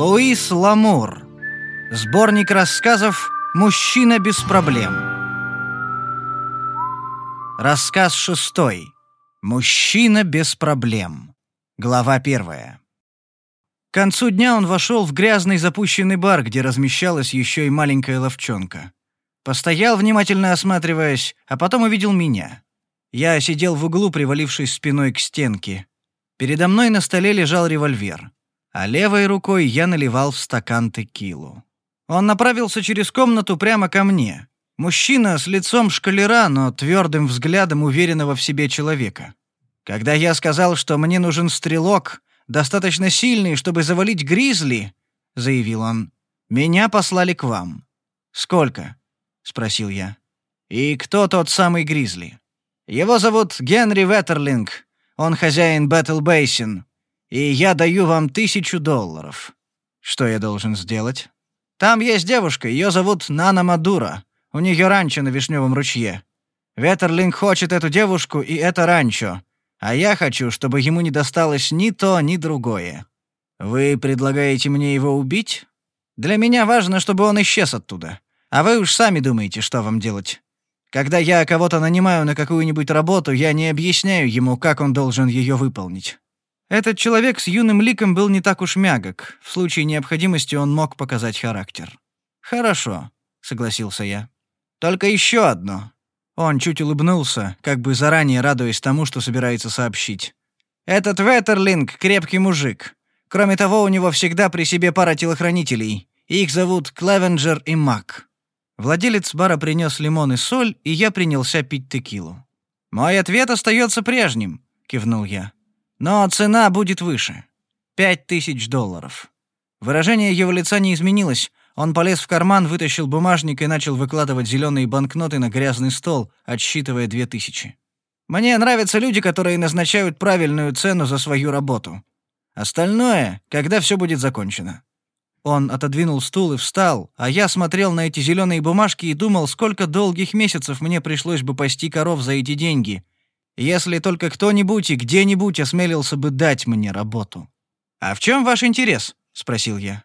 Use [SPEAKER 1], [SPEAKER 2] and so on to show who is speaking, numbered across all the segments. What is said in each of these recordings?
[SPEAKER 1] Луис Ламур. Сборник рассказов «Мужчина без проблем». Рассказ шестой. «Мужчина без проблем». Глава первая. К концу дня он вошел в грязный запущенный бар, где размещалась еще и маленькая ловчонка. Постоял, внимательно осматриваясь, а потом увидел меня. Я сидел в углу, привалившись спиной к стенке. Передо мной на столе лежал револьвер а левой рукой я наливал в стакан текилу. Он направился через комнату прямо ко мне. Мужчина с лицом шкалера, но твердым взглядом уверенного в себе человека. Когда я сказал, что мне нужен стрелок, достаточно сильный, чтобы завалить гризли, заявил он, меня послали к вам. Сколько? спросил я. И кто тот самый гризли? Его зовут Генри Веттерлинг. Он хозяин Бэтл Бейсин и я даю вам тысячу долларов. Что я должен сделать? Там есть девушка, ее зовут Нана Мадура. У нее ранчо на Вишневом ручье. Ветерлинг хочет эту девушку и это ранчо, а я хочу, чтобы ему не досталось ни то, ни другое. Вы предлагаете мне его убить? Для меня важно, чтобы он исчез оттуда. А вы уж сами думаете, что вам делать. Когда я кого-то нанимаю на какую-нибудь работу, я не объясняю ему, как он должен ее выполнить. Этот человек с юным ликом был не так уж мягок. В случае необходимости он мог показать характер. «Хорошо», — согласился я. «Только еще одно». Он чуть улыбнулся, как бы заранее радуясь тому, что собирается сообщить. «Этот Веттерлинг — крепкий мужик. Кроме того, у него всегда при себе пара телохранителей. Их зовут Клевенджер и Мак». Владелец бара принес лимон и соль, и я принялся пить текилу. «Мой ответ остается прежним», — кивнул я. Но цена будет выше. Пять тысяч долларов. Выражение его лица не изменилось. Он полез в карман, вытащил бумажник и начал выкладывать зеленые банкноты на грязный стол, отсчитывая две тысячи. Мне нравятся люди, которые назначают правильную цену за свою работу. Остальное, когда все будет закончено. Он отодвинул стул и встал, а я смотрел на эти зеленые бумажки и думал, сколько долгих месяцев мне пришлось бы пасти коров за эти деньги, если только кто-нибудь и где-нибудь осмелился бы дать мне работу. «А в чем ваш интерес?» — спросил я.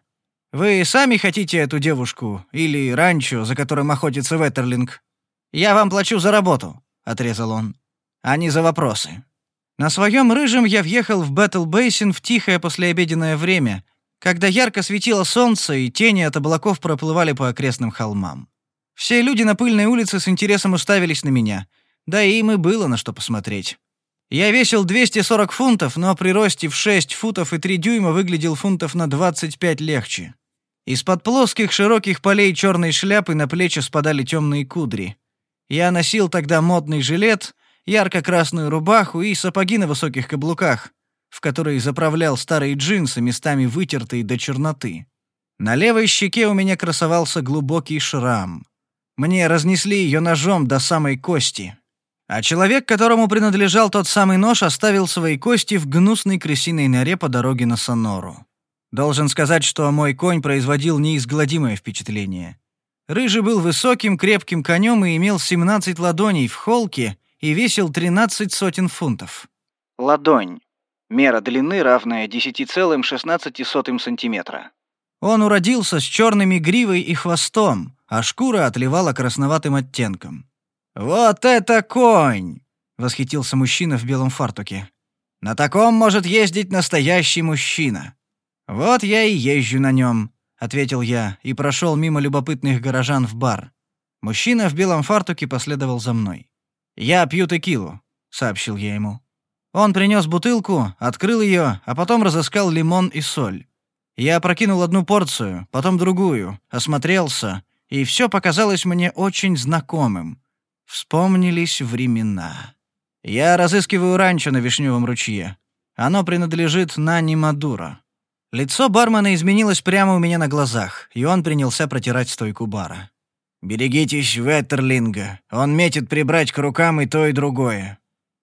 [SPEAKER 1] «Вы сами хотите эту девушку или ранчо, за которым охотится Веттерлинг?» «Я вам плачу за работу», — отрезал он, — «а не за вопросы». На своем рыжем я въехал в Бэтл Бейсин в тихое послеобеденное время, когда ярко светило солнце и тени от облаков проплывали по окрестным холмам. Все люди на пыльной улице с интересом уставились на меня — да и им и было на что посмотреть. Я весил 240 фунтов, но при росте в 6 футов и 3 дюйма выглядел фунтов на 25 легче. Из-под плоских широких полей черной шляпы на плечи спадали темные кудри. Я носил тогда модный жилет, ярко-красную рубаху и сапоги на высоких каблуках, в которые заправлял старые джинсы, местами вытертые до черноты. На левой щеке у меня красовался глубокий шрам. Мне разнесли ее ножом до самой кости. А человек, которому принадлежал тот самый нож, оставил свои кости в гнусной крысиной норе по дороге на Сонору. Должен сказать, что мой конь производил неизгладимое впечатление. Рыжий был высоким, крепким конем и имел 17 ладоней в холке и весил 13 сотен фунтов. Ладонь. Мера длины, равная 10,16 сантиметра. Он уродился с черными гривой и хвостом, а шкура отливала красноватым оттенком. «Вот это конь!» — восхитился мужчина в белом фартуке. «На таком может ездить настоящий мужчина». «Вот я и езжу на нем», — ответил я и прошел мимо любопытных горожан в бар. Мужчина в белом фартуке последовал за мной. «Я пью текилу», — сообщил я ему. Он принес бутылку, открыл ее, а потом разыскал лимон и соль. Я прокинул одну порцию, потом другую, осмотрелся, и все показалось мне очень знакомым. Вспомнились времена. Я разыскиваю ранчо на Вишневом ручье. Оно принадлежит Нани Мадуро. Лицо бармена изменилось прямо у меня на глазах, и он принялся протирать стойку бара. «Берегитесь Веттерлинга. Он метит прибрать к рукам и то, и другое».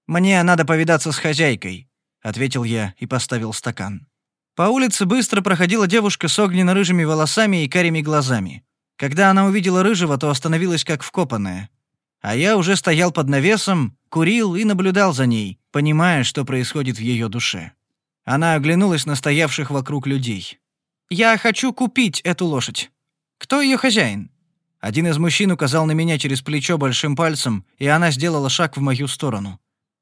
[SPEAKER 1] «Мне надо повидаться с хозяйкой», — ответил я и поставил стакан. По улице быстро проходила девушка с огненно-рыжими волосами и карими глазами. Когда она увидела рыжего, то остановилась как вкопанная. А я уже стоял под навесом, курил и наблюдал за ней, понимая, что происходит в ее душе. Она оглянулась на стоявших вокруг людей. «Я хочу купить эту лошадь. Кто ее хозяин?» Один из мужчин указал на меня через плечо большим пальцем, и она сделала шаг в мою сторону.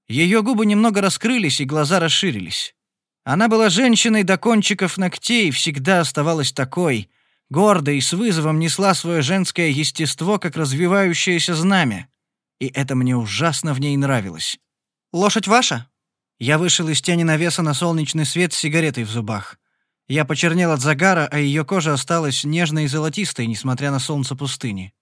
[SPEAKER 1] Ее губы немного раскрылись, и глаза расширились. Она была женщиной до кончиков ногтей всегда оставалась такой, гордой и с вызовом несла свое женское естество, как развивающееся знамя. И это мне ужасно в ней нравилось. «Лошадь ваша?» Я вышел из тени навеса на солнечный свет с сигаретой в зубах. Я почернел от загара, а ее кожа осталась нежной и золотистой, несмотря на солнце пустыни.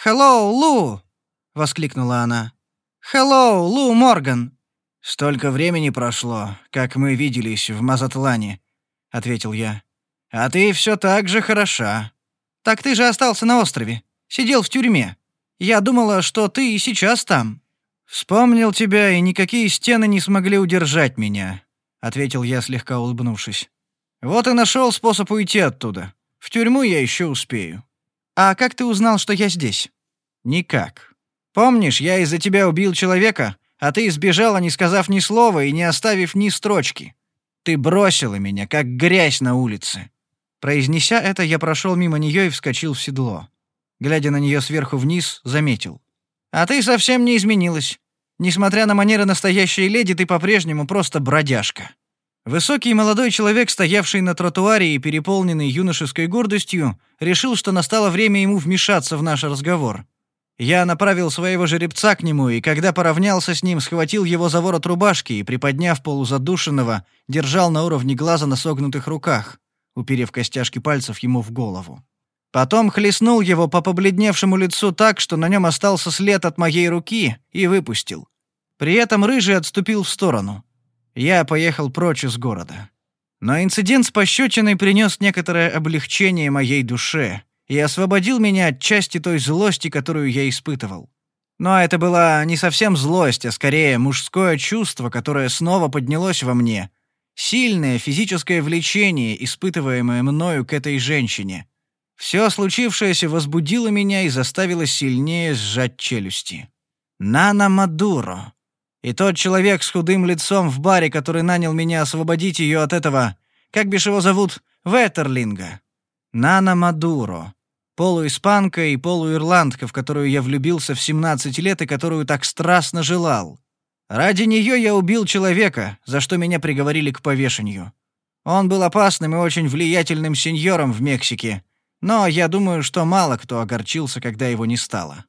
[SPEAKER 1] «Хеллоу, Лу!» — воскликнула она. «Хеллоу, Лу Морган!»
[SPEAKER 2] «Столько времени прошло, как мы виделись в Мазатлане», — ответил я. «А ты все так же хороша».
[SPEAKER 1] «Так ты же остался на острове. Сидел в тюрьме. Я думала, что ты и сейчас там».
[SPEAKER 2] «Вспомнил тебя, и никакие стены не смогли удержать меня», — ответил я, слегка улыбнувшись. «Вот и нашел способ уйти оттуда. В тюрьму я еще успею».
[SPEAKER 1] «А как ты узнал, что я здесь?»
[SPEAKER 2] «Никак. Помнишь, я из-за тебя убил человека, а ты сбежала, не сказав ни слова и не оставив ни строчки. Ты бросила меня, как грязь на улице».
[SPEAKER 1] Произнеся это, я прошел мимо нее и вскочил в седло. Глядя на нее сверху вниз, заметил. «А ты совсем не изменилась. Несмотря на манеры настоящей леди, ты по-прежнему просто бродяжка». Высокий молодой человек, стоявший на тротуаре и переполненный юношеской гордостью, решил, что настало время ему вмешаться в наш разговор. Я направил своего жеребца к нему, и когда поравнялся с ним, схватил его за ворот рубашки и, приподняв полузадушенного, держал на уровне глаза на согнутых руках, уперев костяшки пальцев ему в голову. Потом хлестнул его по побледневшему лицу так, что на нем остался след от моей руки, и выпустил. При этом Рыжий отступил в сторону. Я поехал прочь из города. Но инцидент с пощечиной принес некоторое облегчение моей душе, и освободил меня от части той злости, которую я испытывал. Но это была не совсем злость, а скорее мужское чувство, которое снова поднялось во мне. Сильное физическое влечение, испытываемое мною к этой женщине. Все случившееся возбудило меня и заставило сильнее сжать челюсти. Нана Мадуро. И тот человек с худым лицом в баре, который нанял меня освободить ее от этого, как бишь его зовут, Веттерлинга. Нана Мадуро полуиспанка и полуирландка, в которую я влюбился в 17 лет и которую так страстно желал. Ради нее я убил человека, за что меня приговорили к повешению. Он был опасным и очень влиятельным сеньором в Мексике, но я думаю, что мало кто огорчился, когда его не стало.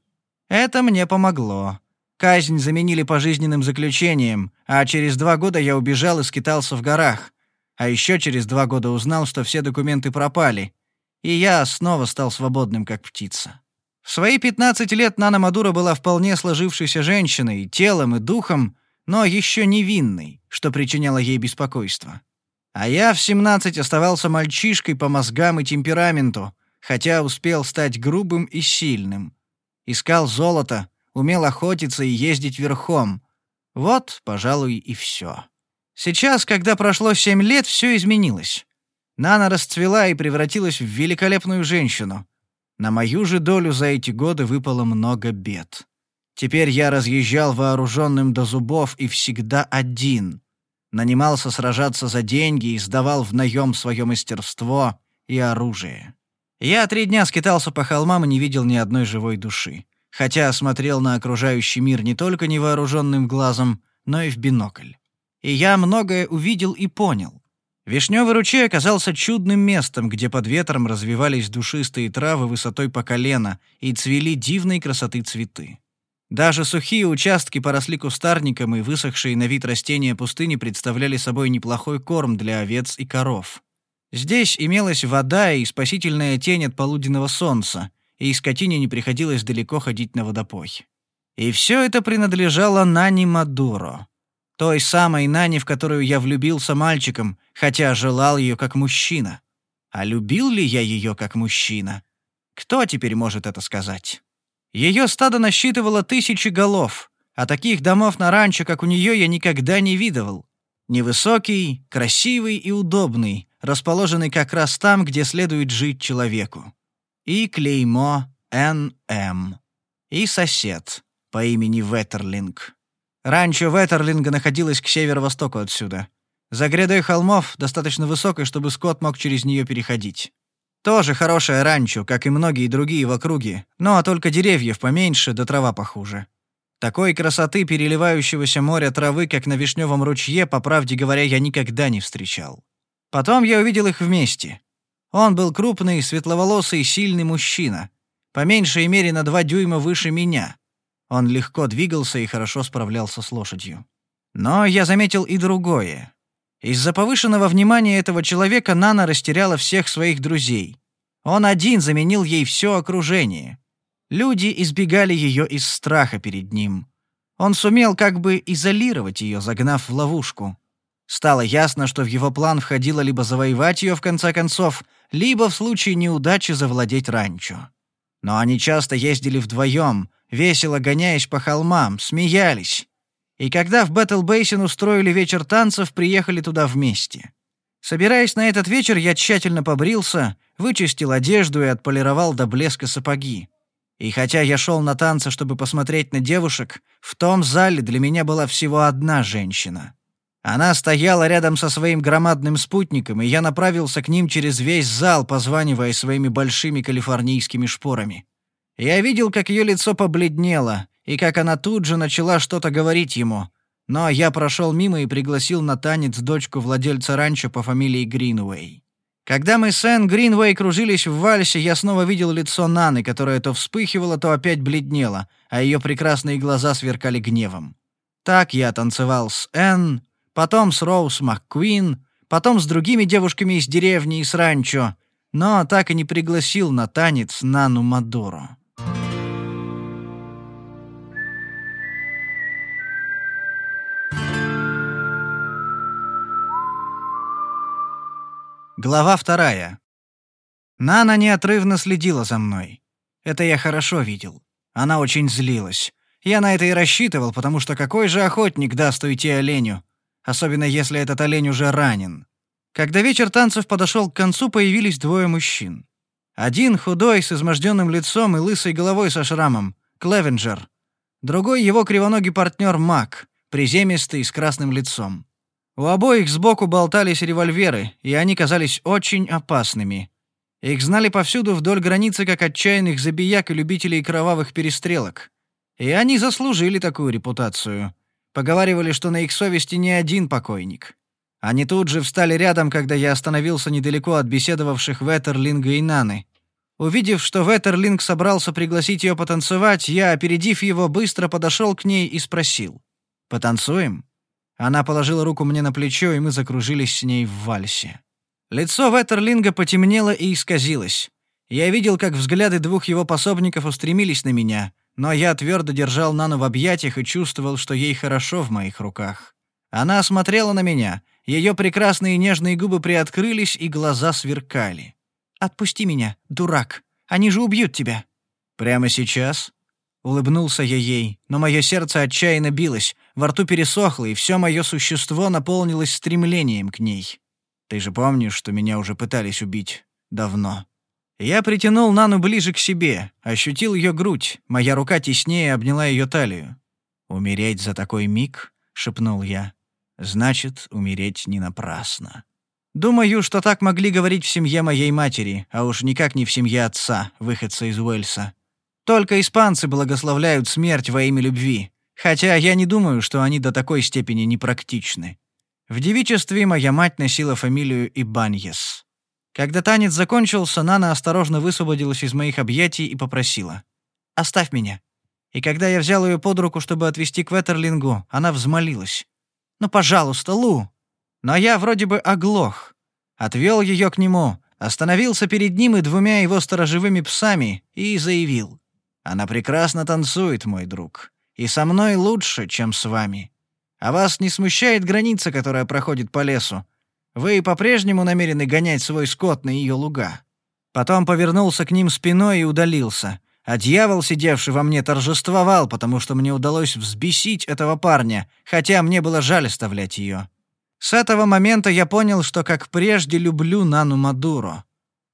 [SPEAKER 1] Это мне помогло. Казнь заменили пожизненным заключением, а через два года я убежал и скитался в горах. А еще через два года узнал, что все документы пропали, и я снова стал свободным, как птица. В свои 15 лет Нана Мадура была вполне сложившейся женщиной, телом и духом, но еще невинной, что причиняло ей беспокойство. А я в 17 оставался мальчишкой по мозгам и темпераменту, хотя успел стать грубым и сильным. Искал золото, умел охотиться и ездить верхом. Вот, пожалуй, и все. Сейчас, когда прошло семь лет, все изменилось. Нана расцвела и превратилась в великолепную женщину. На мою же долю за эти годы выпало много бед. Теперь я разъезжал вооруженным до зубов и всегда один. Нанимался сражаться за деньги и сдавал в наем свое мастерство и оружие. Я три дня скитался по холмам и не видел ни одной живой души. Хотя смотрел на окружающий мир не только невооруженным глазом, но и в бинокль. И я многое увидел и понял. Вишневый ручей оказался чудным местом, где под ветром развивались душистые травы высотой по колено и цвели дивной красоты цветы. Даже сухие участки поросли кустарником, и высохшие на вид растения пустыни представляли собой неплохой корм для овец и коров. Здесь имелась вода и спасительная тень от полуденного солнца, и скотине не приходилось далеко ходить на водопой. И все это принадлежало Нани Мадуро, той самой Нани, в которую я влюбился мальчиком, хотя желал ее как мужчина. А любил ли я ее как мужчина? Кто теперь может это сказать? Ее стадо насчитывало тысячи голов, а таких домов на ранчо, как у нее, я никогда не видывал. Невысокий, красивый и удобный, расположенный как раз там, где следует жить человеку. И клеймо «НМ». И сосед по имени Веттерлинг. Ранчо Веттерлинга находилось к северо-востоку отсюда. За грядой холмов, достаточно высокой, чтобы скот мог через нее переходить. Тоже хорошее ранчо, как и многие другие в округе, но а только деревьев поменьше, да трава похуже. Такой красоты переливающегося моря травы, как на Вишневом ручье, по правде говоря, я никогда не встречал. Потом я увидел их вместе. Он был крупный, светловолосый, сильный мужчина. По меньшей мере на два дюйма выше меня. Он легко двигался и хорошо справлялся с лошадью. Но я заметил и другое. Из-за повышенного внимания этого человека Нана растеряла всех своих друзей. Он один заменил ей все окружение. Люди избегали ее из страха перед ним. Он сумел как бы изолировать ее, загнав в ловушку. Стало ясно, что в его план входило либо завоевать ее в конце концов, либо в случае неудачи завладеть ранчо. Но они часто ездили вдвоем, весело гоняясь по холмам, смеялись. И когда в Бэтл Бейсин устроили вечер танцев, приехали туда вместе. Собираясь на этот вечер, я тщательно побрился, вычистил одежду и отполировал до блеска сапоги. И хотя я шел на танцы, чтобы посмотреть на девушек, в том зале для меня была всего одна женщина. Она стояла рядом со своим громадным спутником, и я направился к ним через весь зал, позванивая своими большими калифорнийскими шпорами. Я видел, как ее лицо побледнело, и как она тут же начала что-то говорить ему. Но я прошел мимо и пригласил на танец дочку владельца ранчо по фамилии Гринвей. Когда мы с Энн Гринвей кружились в вальсе, я снова видел лицо Наны, которое то вспыхивало, то опять бледнело, а ее прекрасные глаза сверкали гневом. Так я танцевал с Энн, потом с Роуз МакКуин, потом с другими девушками из деревни и с ранчо, но так и не пригласил на танец Нану Мадуро. Глава вторая. Нана неотрывно следила за мной. Это я хорошо видел. Она очень злилась. Я на это и рассчитывал, потому что какой же охотник даст уйти оленю? Особенно если этот олень уже ранен. Когда вечер танцев подошел к концу, появились двое мужчин. Один худой, с изможденным лицом и лысой головой со шрамом, Клевенджер. Другой его кривоногий партнер Мак, приземистый, с красным лицом. У обоих сбоку болтались револьверы, и они казались очень опасными. Их знали повсюду вдоль границы как отчаянных забияк и любителей кровавых перестрелок. И они заслужили такую репутацию. Поговаривали, что на их совести не один покойник. Они тут же встали рядом, когда я остановился недалеко от беседовавших Веттерлинга и Наны. Увидев, что Веттерлинг собрался пригласить ее потанцевать, я, опередив его, быстро подошел к ней и спросил. «Потанцуем?» Она положила руку мне на плечо, и мы закружились с ней в вальсе. Лицо Веттерлинга потемнело и исказилось. Я видел, как взгляды двух его пособников устремились на меня, но я твердо держал Нану в объятиях и чувствовал, что ей хорошо в моих руках. Она смотрела на меня, ее прекрасные нежные губы приоткрылись и глаза сверкали. «Отпусти меня, дурак, они же убьют тебя». «Прямо сейчас?» Улыбнулся я ей, но мое сердце отчаянно билось, во рту пересохло, и все мое существо наполнилось стремлением к ней. «Ты же помнишь, что меня уже пытались убить? Давно». Я притянул Нану ближе к себе, ощутил ее грудь, моя рука теснее обняла ее талию. «Умереть за такой миг?» — шепнул я. «Значит, умереть не напрасно». Думаю, что так могли говорить в семье моей матери, а уж никак не в семье отца, выходца из Уэльса. Только испанцы благословляют смерть во имя любви, хотя я не думаю, что они до такой степени непрактичны. В девичестве моя мать носила фамилию Ибаньес. Когда танец закончился, Нана осторожно высвободилась из моих объятий и попросила. «Оставь меня». И когда я взял ее под руку, чтобы отвезти к Веттерлингу, она взмолилась. «Ну, пожалуйста, Лу». Но я вроде бы оглох. Отвел ее к нему, остановился перед ним и двумя его сторожевыми псами и заявил. «Она прекрасно танцует, мой друг. И со мной лучше, чем с вами. А вас не смущает граница, которая проходит по лесу? Вы по-прежнему намерены гонять свой скот на ее луга?» Потом повернулся к ним спиной и удалился. А дьявол, сидевший во мне, торжествовал, потому что мне удалось взбесить этого парня, хотя мне было жаль оставлять ее. С этого момента я понял, что как прежде люблю Нану Мадуро.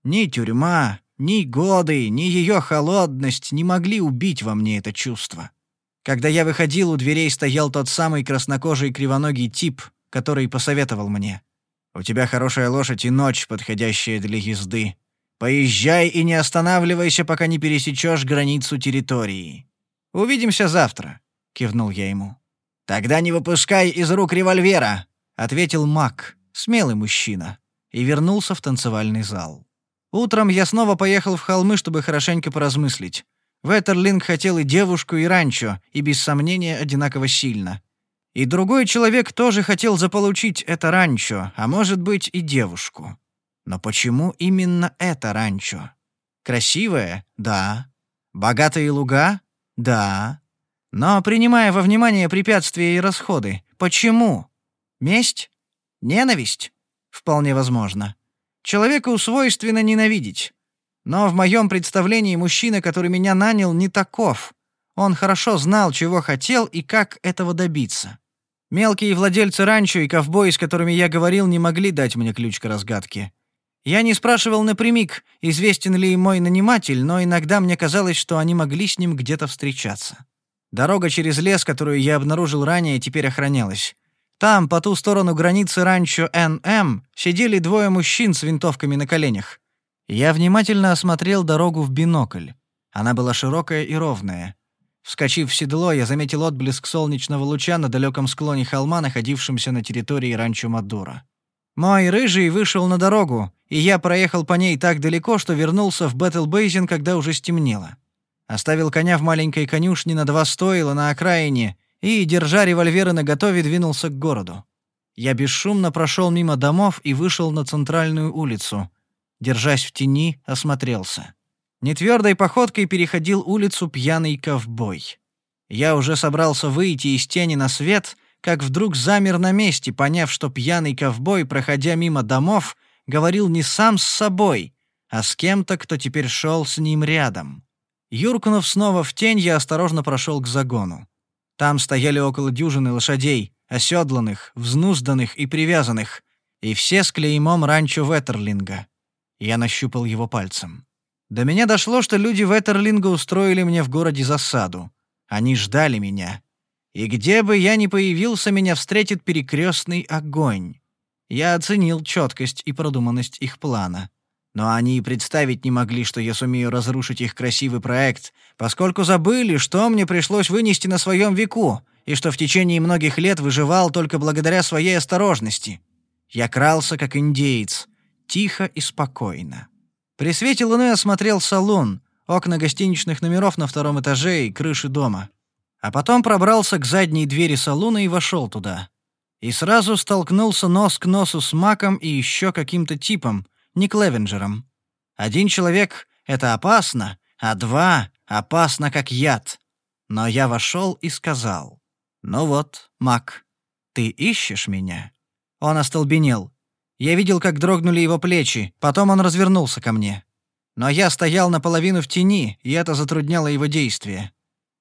[SPEAKER 1] Ни тюрьма, ни годы, ни ее холодность не могли убить во мне это чувство. Когда я выходил, у дверей стоял тот самый краснокожий кривоногий тип, который посоветовал мне. «У тебя хорошая лошадь и ночь, подходящая для езды. Поезжай и не останавливайся, пока не пересечешь границу территории. Увидимся завтра», — кивнул я ему. «Тогда не выпускай из рук револьвера», — ответил Мак, смелый мужчина, и вернулся в танцевальный зал. Утром я снова поехал в холмы, чтобы хорошенько поразмыслить. Веттерлинг хотел и девушку, и ранчо, и без сомнения одинаково сильно. И другой человек тоже хотел заполучить это ранчо, а может быть и девушку. Но почему именно это ранчо? Красивое? Да. Богатые луга? Да. Но принимая во внимание препятствия и расходы, почему? Месть? Ненависть? Вполне возможно. Человеку свойственно ненавидеть. Но в моем представлении мужчина, который меня нанял, не таков. Он хорошо знал, чего хотел и как этого добиться. Мелкие владельцы ранчо и ковбои, с которыми я говорил, не могли дать мне ключ к разгадке. Я не спрашивал напрямик, известен ли мой наниматель, но иногда мне казалось, что они могли с ним где-то встречаться. Дорога через лес, которую я обнаружил ранее, теперь охранялась. Там, по ту сторону границы ранчо НМ, сидели двое мужчин с винтовками на коленях. Я внимательно осмотрел дорогу в бинокль. Она была широкая и ровная. Вскочив в седло, я заметил отблеск солнечного луча на далеком склоне холма, находившемся на территории ранчо Мадура. Мой рыжий вышел на дорогу, и я проехал по ней так далеко, что вернулся в Бэтл Бейзин, когда уже стемнело. Оставил коня в маленькой конюшне на два стойла на окраине и, держа револьверы наготове, двинулся к городу. Я бесшумно прошел мимо домов и вышел на центральную улицу. Держась в тени, осмотрелся. Нетвердой походкой переходил улицу пьяный ковбой. Я уже собрался выйти из тени на свет, как вдруг замер на месте, поняв, что пьяный ковбой, проходя мимо домов, говорил не сам с собой, а с кем-то, кто теперь шел с ним рядом. Юркнув снова в тень, я осторожно прошел к загону. Там стояли около дюжины лошадей, оседланных, взнузданных и привязанных, и все с клеймом ранчо Веттерлинга. Я нащупал его пальцем. До меня дошло, что люди Веттерлинга устроили мне в городе засаду. Они ждали меня. И где бы я ни появился, меня встретит перекрестный огонь. Я оценил четкость и продуманность их плана. Но они и представить не могли, что я сумею разрушить их красивый проект, поскольку забыли, что мне пришлось вынести на своем веку, и что в течение многих лет выживал только благодаря своей осторожности. Я крался, как индеец, тихо и спокойно. При свете луны осмотрел салон, окна гостиничных номеров на втором этаже и крыши дома. А потом пробрался к задней двери салона и вошел туда. И сразу столкнулся нос к носу с Маком и еще каким-то типом, не Клевенджером. Один человек — это опасно, а два — опасно как яд. Но я вошел и сказал, «Ну вот, Мак, ты ищешь меня?» Он остолбенел. Я видел, как дрогнули его плечи, потом он развернулся ко мне. Но я стоял наполовину в тени, и это затрудняло его действия.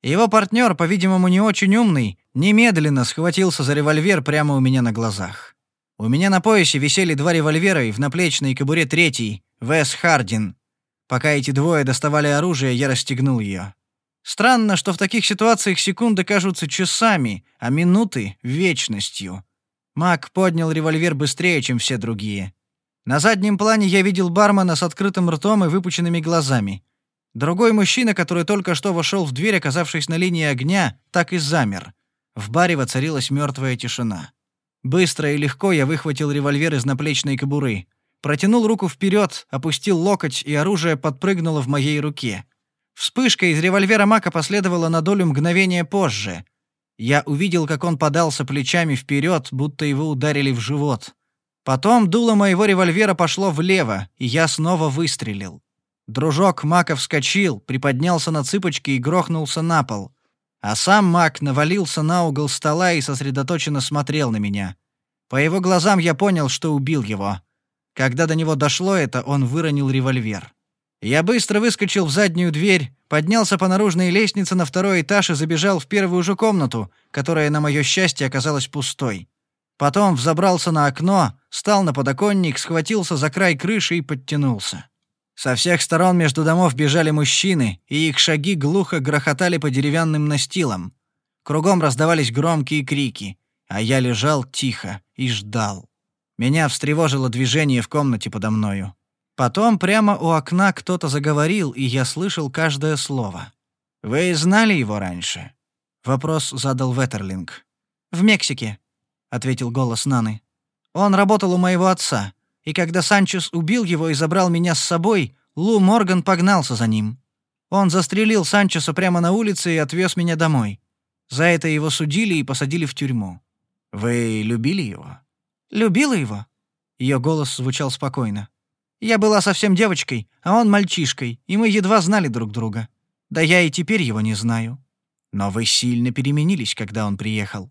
[SPEAKER 1] Его партнер, по-видимому, не очень умный, немедленно схватился за револьвер прямо у меня на глазах. У меня на поясе висели два револьвера и в наплечной кобуре третий, Вес Хардин. Пока эти двое доставали оружие, я расстегнул ее. Странно, что в таких ситуациях секунды кажутся часами, а минуты — вечностью. Мак поднял револьвер быстрее, чем все другие. На заднем плане я видел бармена с открытым ртом и выпученными глазами. Другой мужчина, который только что вошел в дверь, оказавшись на линии огня, так и замер. В баре воцарилась мертвая тишина. Быстро и легко я выхватил револьвер из наплечной кобуры. Протянул руку вперед, опустил локоть, и оружие подпрыгнуло в моей руке. Вспышка из револьвера Мака последовала на долю мгновения позже. Я увидел, как он подался плечами вперед, будто его ударили в живот. Потом дуло моего револьвера пошло влево, и я снова выстрелил. Дружок Мака вскочил, приподнялся на цыпочки и грохнулся на пол. А сам маг навалился на угол стола и сосредоточенно смотрел на меня. По его глазам я понял, что убил его. Когда до него дошло это, он выронил револьвер. Я быстро выскочил в заднюю дверь, поднялся по наружной лестнице на второй этаж и забежал в первую же комнату, которая, на мое счастье, оказалась пустой. Потом взобрался на окно, встал на подоконник, схватился за край крыши и подтянулся. Со всех сторон между домов бежали мужчины, и их шаги глухо грохотали по деревянным настилам. Кругом раздавались громкие крики, а я лежал тихо, и ждал. Меня встревожило движение в комнате подо мною. Потом прямо у окна кто-то заговорил, и я слышал каждое слово. «Вы знали его раньше?» Вопрос задал Веттерлинг. «В Мексике», — ответил голос Наны. «Он работал у моего отца, и когда Санчес убил его и забрал меня с собой, Лу Морган погнался за ним. Он застрелил Санчеса прямо на улице и отвез меня домой. За это его судили и посадили в тюрьму. Вы любили его?» «Любила его?» Ее голос звучал спокойно. Я была совсем девочкой, а он мальчишкой, и мы едва знали друг друга. Да я и теперь его не знаю. Но вы сильно переменились, когда он приехал.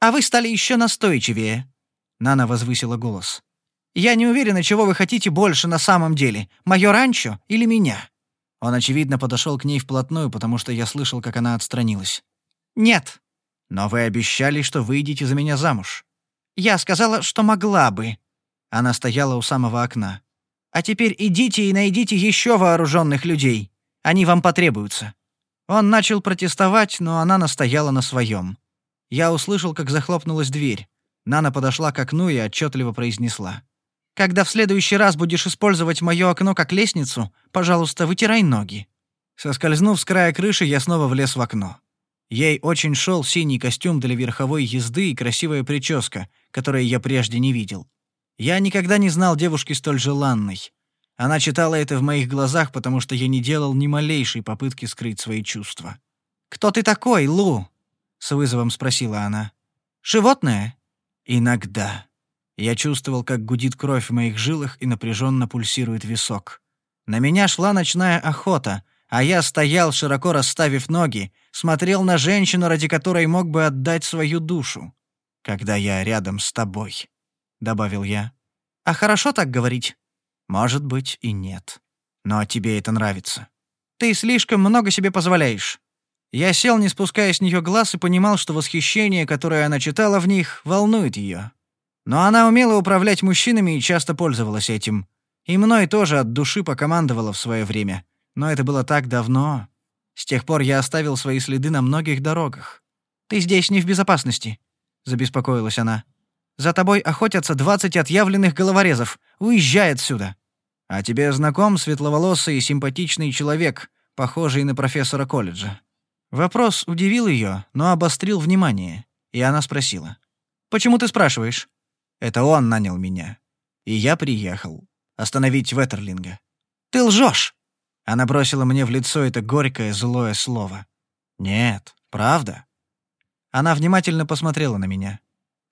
[SPEAKER 1] А вы стали еще настойчивее. Нана возвысила голос. Я не уверена, чего вы хотите больше на самом деле, моё ранчо или меня. Он очевидно подошел к ней вплотную, потому что я слышал, как она отстранилась. Нет. Но вы обещали, что выйдете за меня замуж. Я сказала, что могла бы. Она стояла у самого окна. А теперь идите и найдите еще вооруженных людей. Они вам потребуются». Он начал протестовать, но она настояла на своем. Я услышал, как захлопнулась дверь. Нана подошла к окну и отчетливо произнесла. «Когда в следующий раз будешь использовать мое окно как лестницу, пожалуйста, вытирай ноги». Соскользнув с края крыши, я снова влез в окно. Ей очень шел синий костюм для верховой езды и красивая прическа, которую я прежде не видел. Я никогда не знал девушки столь желанной. Она читала это в моих глазах, потому что я не делал ни малейшей попытки скрыть свои чувства. «Кто ты такой, Лу?» — с вызовом спросила она. «Животное?» «Иногда». Я чувствовал, как гудит кровь в моих жилах и напряженно пульсирует висок. На меня шла ночная охота, а я стоял, широко расставив ноги, смотрел на женщину, ради которой мог бы отдать свою душу. Когда я рядом с тобой добавил я. «А хорошо так говорить?» «Может быть и нет. Но тебе это нравится. Ты слишком много себе позволяешь». Я сел, не спуская с нее глаз, и понимал, что восхищение, которое она читала в них, волнует ее. Но она умела управлять мужчинами и часто пользовалась этим. И мной тоже от души покомандовала в свое время. Но это было так давно. С тех пор я оставил свои следы на многих дорогах. «Ты здесь не в безопасности», — забеспокоилась она. За тобой охотятся двадцать отъявленных головорезов. Уезжай отсюда!» «А тебе знаком светловолосый и симпатичный человек, похожий на профессора колледжа?» Вопрос удивил ее, но обострил внимание, и она спросила. «Почему ты спрашиваешь?» «Это он нанял меня. И я приехал. Остановить Веттерлинга». «Ты лжешь!» Она бросила мне в лицо это горькое, злое слово. «Нет, правда?» Она внимательно посмотрела на меня.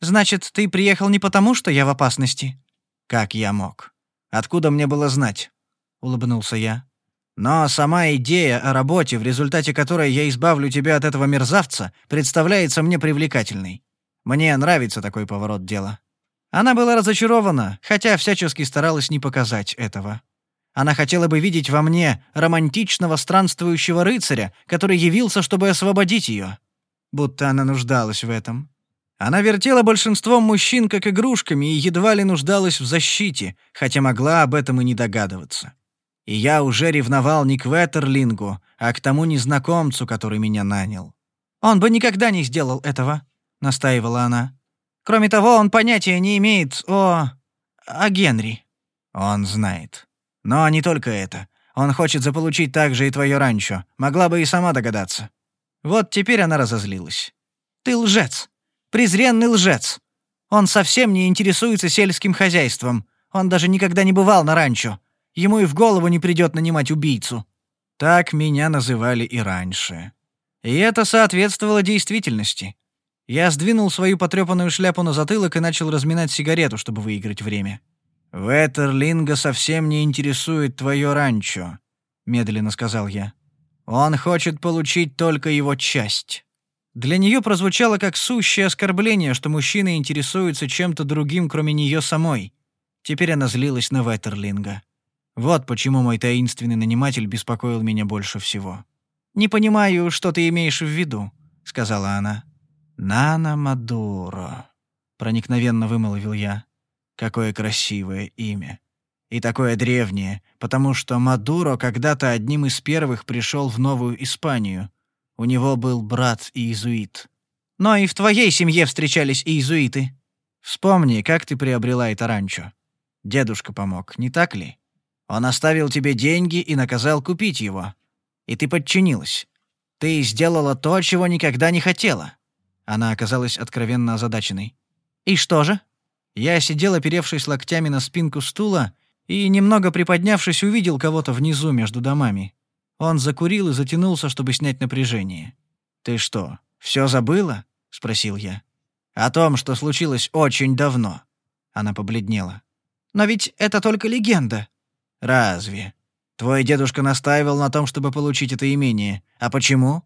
[SPEAKER 1] Значит, ты приехал не потому, что я в опасности?» «Как я мог? Откуда мне было знать?» — улыбнулся я. «Но сама идея о работе, в результате которой я избавлю тебя от этого мерзавца, представляется мне привлекательной. Мне нравится такой поворот дела». Она была разочарована, хотя всячески старалась не показать этого. Она хотела бы видеть во мне романтичного странствующего рыцаря, который явился, чтобы освободить ее. Будто она нуждалась в этом. Она вертела большинством мужчин как игрушками и едва ли нуждалась в защите, хотя могла об этом и не догадываться. И я уже ревновал не к Веттерлингу, а к тому незнакомцу, который меня нанял. «Он бы никогда не сделал этого», — настаивала она. «Кроме того, он понятия не имеет о... о Генри». «Он знает. Но не только это. Он хочет заполучить также и твое ранчо. Могла бы и сама догадаться». Вот теперь она разозлилась. «Ты лжец!» Презренный лжец. Он совсем не интересуется сельским хозяйством. Он даже никогда не бывал на ранчо. Ему и в голову не придет нанимать убийцу. Так меня называли и раньше. И это соответствовало действительности. Я сдвинул свою потрепанную шляпу на затылок и начал разминать сигарету, чтобы выиграть время. «Веттерлинга совсем не интересует твое ранчо», — медленно сказал я. «Он хочет получить только его часть». Для нее прозвучало как сущее оскорбление, что мужчина интересуется чем-то другим, кроме нее самой. Теперь она злилась на Веттерлинга. Вот почему мой таинственный наниматель беспокоил меня больше всего. «Не понимаю, что ты имеешь в виду», — сказала она. «Нана Мадуро», — проникновенно вымолвил я. «Какое красивое имя. И такое древнее, потому что Мадуро когда-то одним из первых пришел в Новую Испанию — у него был брат иезуит. Но и в твоей семье встречались иезуиты. Вспомни, как ты приобрела это ранчо. Дедушка помог, не так ли? Он оставил тебе деньги и наказал купить его. И ты подчинилась. Ты сделала то, чего никогда не хотела». Она оказалась откровенно озадаченной. «И что же?» Я сидел, оперевшись локтями на спинку стула, и, немного приподнявшись, увидел кого-то внизу между домами. Он закурил и затянулся, чтобы снять напряжение. «Ты что, все забыла?» — спросил я. «О том, что случилось очень давно». Она побледнела. «Но ведь это только легенда». «Разве? Твой дедушка настаивал на том, чтобы получить это имение. А почему?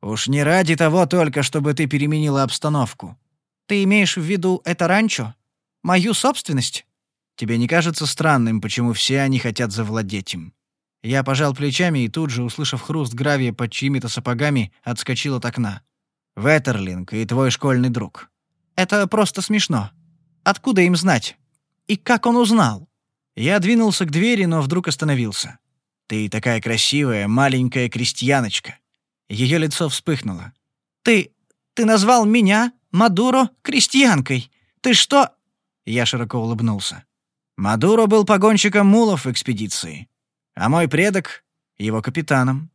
[SPEAKER 1] Уж не ради того только, чтобы ты переменила обстановку. Ты имеешь в виду это ранчо? Мою собственность? Тебе не кажется странным, почему все они хотят завладеть им? Я пожал плечами и тут же, услышав хруст гравия под чьими-то сапогами, отскочил от окна. Веттерлинг и твой школьный друг. Это просто смешно. Откуда им знать? И как он узнал? Я двинулся к двери, но вдруг остановился. Ты такая красивая, маленькая крестьяночка. Ее лицо вспыхнуло. Ты... ты назвал меня, Мадуро, крестьянкой. Ты что...» Я широко улыбнулся. Мадуро был погонщиком мулов в экспедиции, а мой предок — его капитаном.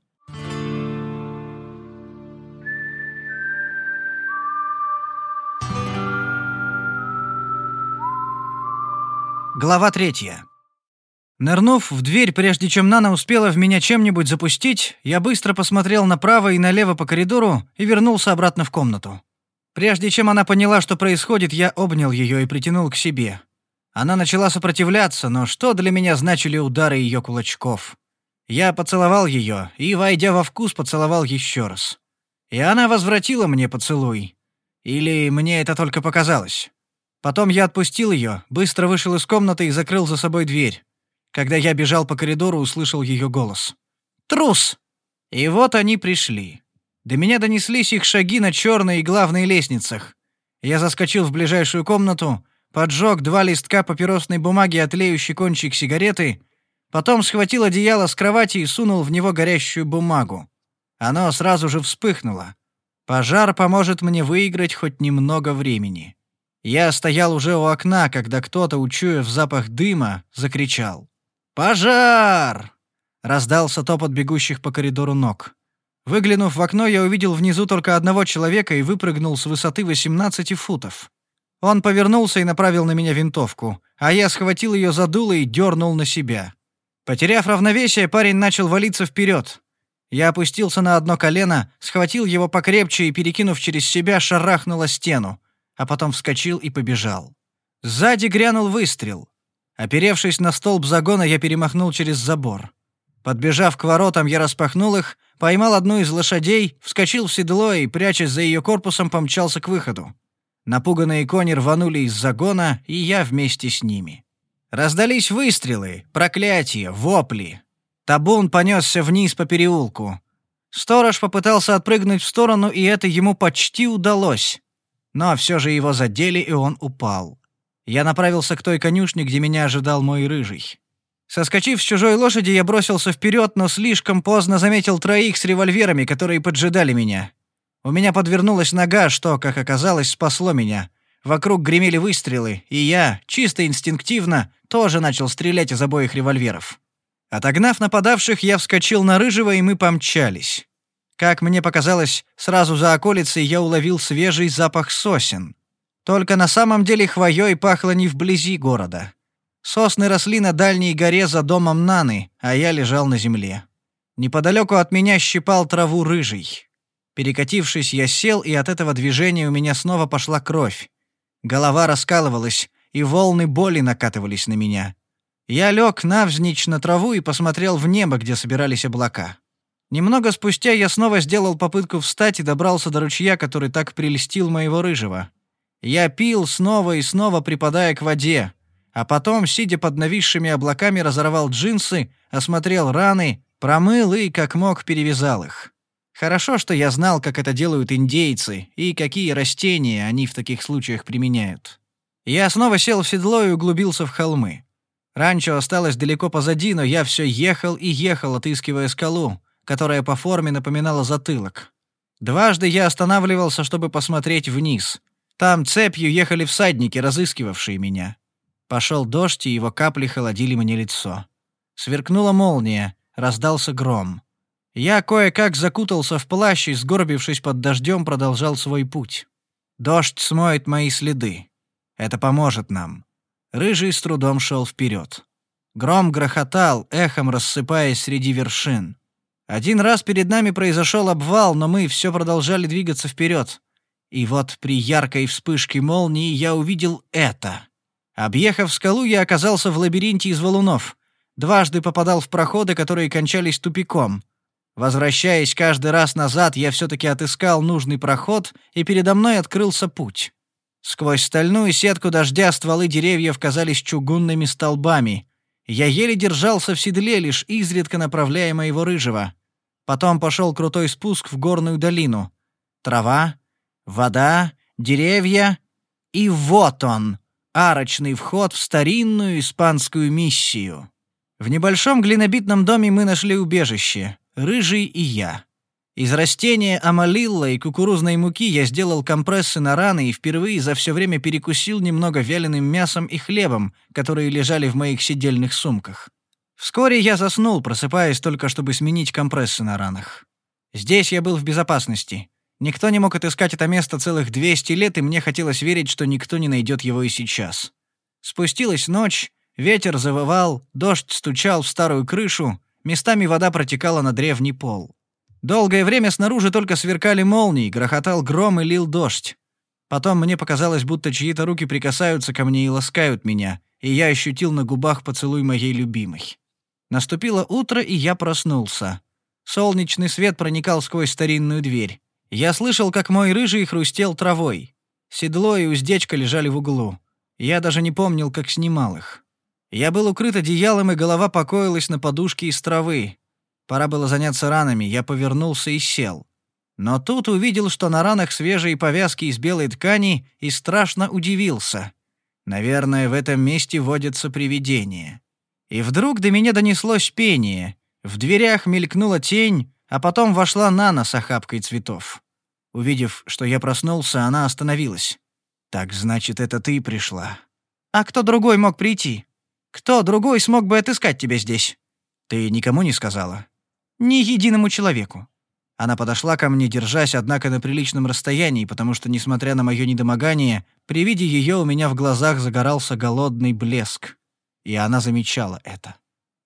[SPEAKER 1] Глава третья. Нырнув в дверь, прежде чем Нана успела в меня чем-нибудь запустить, я быстро посмотрел направо и налево по коридору и вернулся обратно в комнату. Прежде чем она поняла, что происходит, я обнял ее и притянул к себе. Она начала сопротивляться, но что для меня значили удары ее кулачков? Я поцеловал ее и, войдя во вкус, поцеловал еще раз. И она возвратила мне поцелуй. Или мне это только показалось? Потом я отпустил ее, быстро вышел из комнаты и закрыл за собой дверь. Когда я бежал по коридору, услышал ее голос. «Трус!» И вот они пришли. До меня донеслись их шаги на черной и главной лестницах. Я заскочил в ближайшую комнату, поджег два листка папиросной бумаги от тлеющий кончик сигареты, потом схватил одеяло с кровати и сунул в него горящую бумагу. Оно сразу же вспыхнуло. Пожар поможет мне выиграть хоть немного времени. Я стоял уже у окна, когда кто-то, учуяв запах дыма, закричал. «Пожар!» — раздался топот бегущих по коридору ног. Выглянув в окно, я увидел внизу только одного человека и выпрыгнул с высоты 18 футов. Он повернулся и направил на меня винтовку, а я схватил ее за дуло и дернул на себя. Потеряв равновесие, парень начал валиться вперед. Я опустился на одно колено, схватил его покрепче и, перекинув через себя, шарахнул о стену, а потом вскочил и побежал. Сзади грянул выстрел. Оперевшись на столб загона, я перемахнул через забор. Подбежав к воротам, я распахнул их, поймал одну из лошадей, вскочил в седло и, прячась за ее корпусом, помчался к выходу. Напуганные кони рванули из загона, и я вместе с ними. Раздались выстрелы, проклятия, вопли. Табун понесся вниз по переулку. Сторож попытался отпрыгнуть в сторону, и это ему почти удалось. Но все же его задели, и он упал. Я направился к той конюшне, где меня ожидал мой рыжий. Соскочив с чужой лошади, я бросился вперед, но слишком поздно заметил троих с револьверами, которые поджидали меня. У меня подвернулась нога, что, как оказалось, спасло меня. Вокруг гремели выстрелы, и я, чисто инстинктивно, тоже начал стрелять из обоих револьверов. Отогнав нападавших, я вскочил на рыжего, и мы помчались. Как мне показалось, сразу за околицей я уловил свежий запах сосен. Только на самом деле хвоей пахло не вблизи города. Сосны росли на дальней горе за домом Наны, а я лежал на земле. Неподалеку от меня щипал траву рыжий. Перекатившись, я сел, и от этого движения у меня снова пошла кровь. Голова раскалывалась, и волны боли накатывались на меня. Я лег навзничь на траву и посмотрел в небо, где собирались облака. Немного спустя я снова сделал попытку встать и добрался до ручья, который так прельстил моего рыжего. Я пил снова и снова, припадая к воде, а потом, сидя под нависшими облаками, разорвал джинсы, осмотрел раны, промыл и, как мог, перевязал их. Хорошо, что я знал, как это делают индейцы и какие растения они в таких случаях применяют. Я снова сел в седло и углубился в холмы. Ранчо осталось далеко позади, но я все ехал и ехал, отыскивая скалу, которая по форме напоминала затылок. Дважды я останавливался, чтобы посмотреть вниз. Там цепью ехали всадники, разыскивавшие меня. Пошел дождь, и его капли холодили мне лицо. Сверкнула молния, раздался гром. Я кое-как закутался в плащ и, сгорбившись под дождем, продолжал свой путь. Дождь смоет мои следы. Это поможет нам. Рыжий с трудом шел вперед. Гром грохотал, эхом рассыпаясь среди вершин. Один раз перед нами произошел обвал, но мы все продолжали двигаться вперед. И вот при яркой вспышке молнии я увидел это. Объехав скалу, я оказался в лабиринте из валунов. Дважды попадал в проходы, которые кончались тупиком. Возвращаясь каждый раз назад, я все-таки отыскал нужный проход, и передо мной открылся путь. Сквозь стальную сетку дождя стволы деревьев казались чугунными столбами. Я еле держался в седле, лишь изредка направляя моего рыжего. Потом пошел крутой спуск в горную долину. Трава, вода, деревья. И вот он, арочный вход в старинную испанскую миссию. В небольшом глинобитном доме мы нашли убежище, рыжий и я. Из растения амалилла и кукурузной муки я сделал компрессы на раны и впервые за все время перекусил немного вяленым мясом и хлебом, которые лежали в моих сидельных сумках. Вскоре я заснул, просыпаясь только, чтобы сменить компрессы на ранах. Здесь я был в безопасности. Никто не мог отыскать это место целых 200 лет, и мне хотелось верить, что никто не найдет его и сейчас. Спустилась ночь, ветер завывал, дождь стучал в старую крышу, местами вода протекала на древний пол. Долгое время снаружи только сверкали молнии, грохотал гром и лил дождь. Потом мне показалось, будто чьи-то руки прикасаются ко мне и ласкают меня, и я ощутил на губах поцелуй моей любимой. Наступило утро, и я проснулся. Солнечный свет проникал сквозь старинную дверь. Я слышал, как мой рыжий хрустел травой. Седло и уздечка лежали в углу. Я даже не помнил, как снимал их. Я был укрыт одеялом, и голова покоилась на подушке из травы. Пора было заняться ранами, я повернулся и сел. Но тут увидел, что на ранах свежие повязки из белой ткани, и страшно удивился. Наверное, в этом месте водятся привидения. И вдруг до меня донеслось пение. В дверях мелькнула тень, а потом вошла Нана с охапкой цветов. Увидев, что я проснулся, она остановилась. «Так, значит, это ты пришла». «А кто другой мог прийти? Кто другой смог бы отыскать тебя здесь?» «Ты никому не сказала?» «Ни единому человеку». Она подошла ко мне, держась, однако, на приличном расстоянии, потому что, несмотря на мое недомогание, при виде ее у меня в глазах загорался голодный блеск. И она замечала это.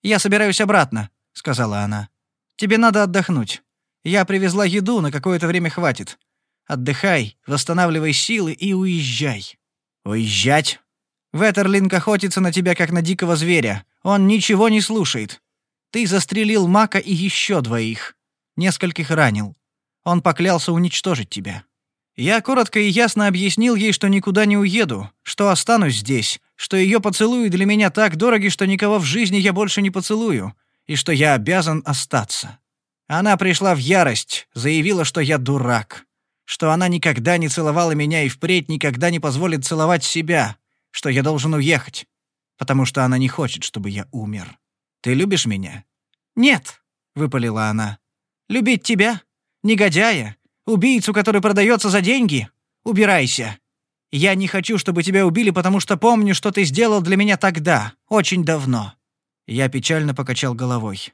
[SPEAKER 1] «Я собираюсь обратно», — сказала она. «Тебе надо отдохнуть. Я привезла еду, на какое-то время хватит. Отдыхай, восстанавливай силы и уезжай». «Уезжать?» «Веттерлинг охотится на тебя, как на дикого зверя. Он ничего не слушает. Ты застрелил Мака и еще двоих. Нескольких ранил. Он поклялся уничтожить тебя. Я коротко и ясно объяснил ей, что никуда не уеду, что останусь здесь, что ее поцелуи для меня так дороги, что никого в жизни я больше не поцелую, и что я обязан остаться. Она пришла в ярость, заявила, что я дурак, что она никогда не целовала меня и впредь никогда не позволит целовать себя, что я должен уехать, потому что она не хочет, чтобы я умер. Ты любишь меня? Нет, выпалила она. Любить тебя, негодяя, Убийцу, который продается за деньги? Убирайся. Я не хочу, чтобы тебя убили, потому что помню, что ты сделал для меня тогда, очень давно». Я печально покачал головой.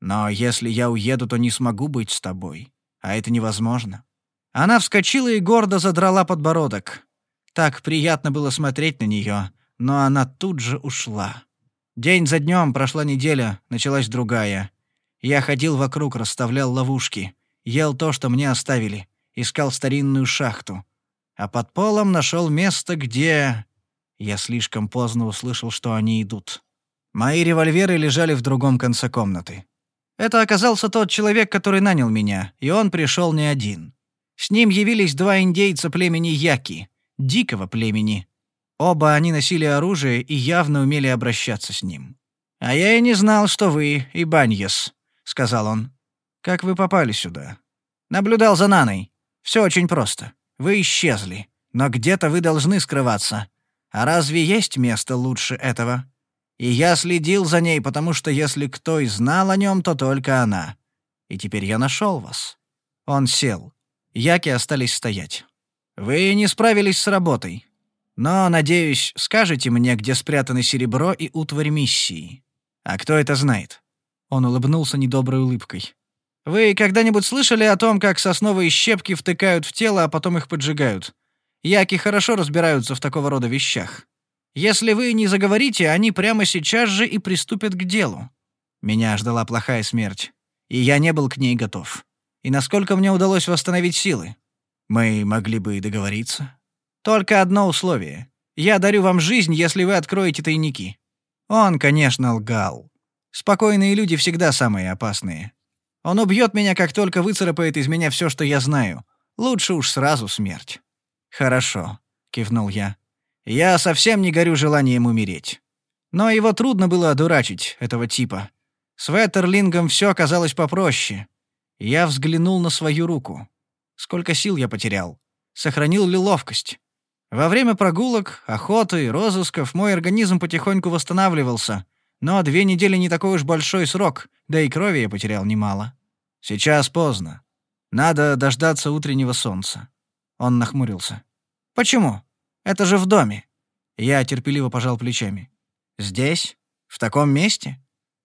[SPEAKER 1] «Но если я уеду, то не смогу быть с тобой. А это невозможно». Она вскочила и гордо задрала подбородок. Так приятно было смотреть на нее, но она тут же ушла. День за днем прошла неделя, началась другая. Я ходил вокруг, расставлял ловушки. Ел то, что мне оставили. Искал старинную шахту. А под полом нашел место, где... Я слишком поздно услышал, что они идут. Мои револьверы лежали в другом конце комнаты. Это оказался тот человек, который нанял меня, и он пришел не один. С ним явились два индейца племени Яки, дикого племени. Оба они носили оружие и явно умели обращаться с ним. «А я и не знал, что вы Ибаньес», — сказал он. Как вы попали сюда? Наблюдал за Наной. Все очень просто. Вы исчезли, но где-то вы должны скрываться. А разве есть место лучше этого? И я следил за ней, потому что если кто и знал о нем, то только она. И теперь я нашел вас. Он сел. Яки остались стоять. Вы не справились с работой. Но, надеюсь, скажете мне, где спрятаны серебро и утварь миссии. А кто это знает?» Он улыбнулся недоброй улыбкой. «Вы когда-нибудь слышали о том, как сосновые щепки втыкают в тело, а потом их поджигают? Яки хорошо разбираются в такого рода вещах. Если вы не заговорите, они прямо сейчас же и приступят к делу. Меня ждала плохая смерть, и я не был к ней готов. И насколько мне удалось восстановить силы? Мы могли бы договориться. Только одно условие. Я дарю вам жизнь, если вы откроете тайники. Он, конечно, лгал. Спокойные люди всегда самые опасные. Он убьет меня, как только выцарапает из меня все, что я знаю. Лучше уж сразу смерть. Хорошо, кивнул я. Я совсем не горю желанием умереть. Но его трудно было одурачить, этого типа. С Веттерлингом все оказалось попроще. Я взглянул на свою руку. Сколько сил я потерял? Сохранил ли ловкость? Во время прогулок, охоты, розысков мой организм потихоньку восстанавливался, но две недели не такой уж большой срок, да и крови я потерял немало. Сейчас поздно. Надо дождаться утреннего солнца. Он нахмурился. «Почему? Это же в доме». Я терпеливо пожал плечами. «Здесь? В таком месте?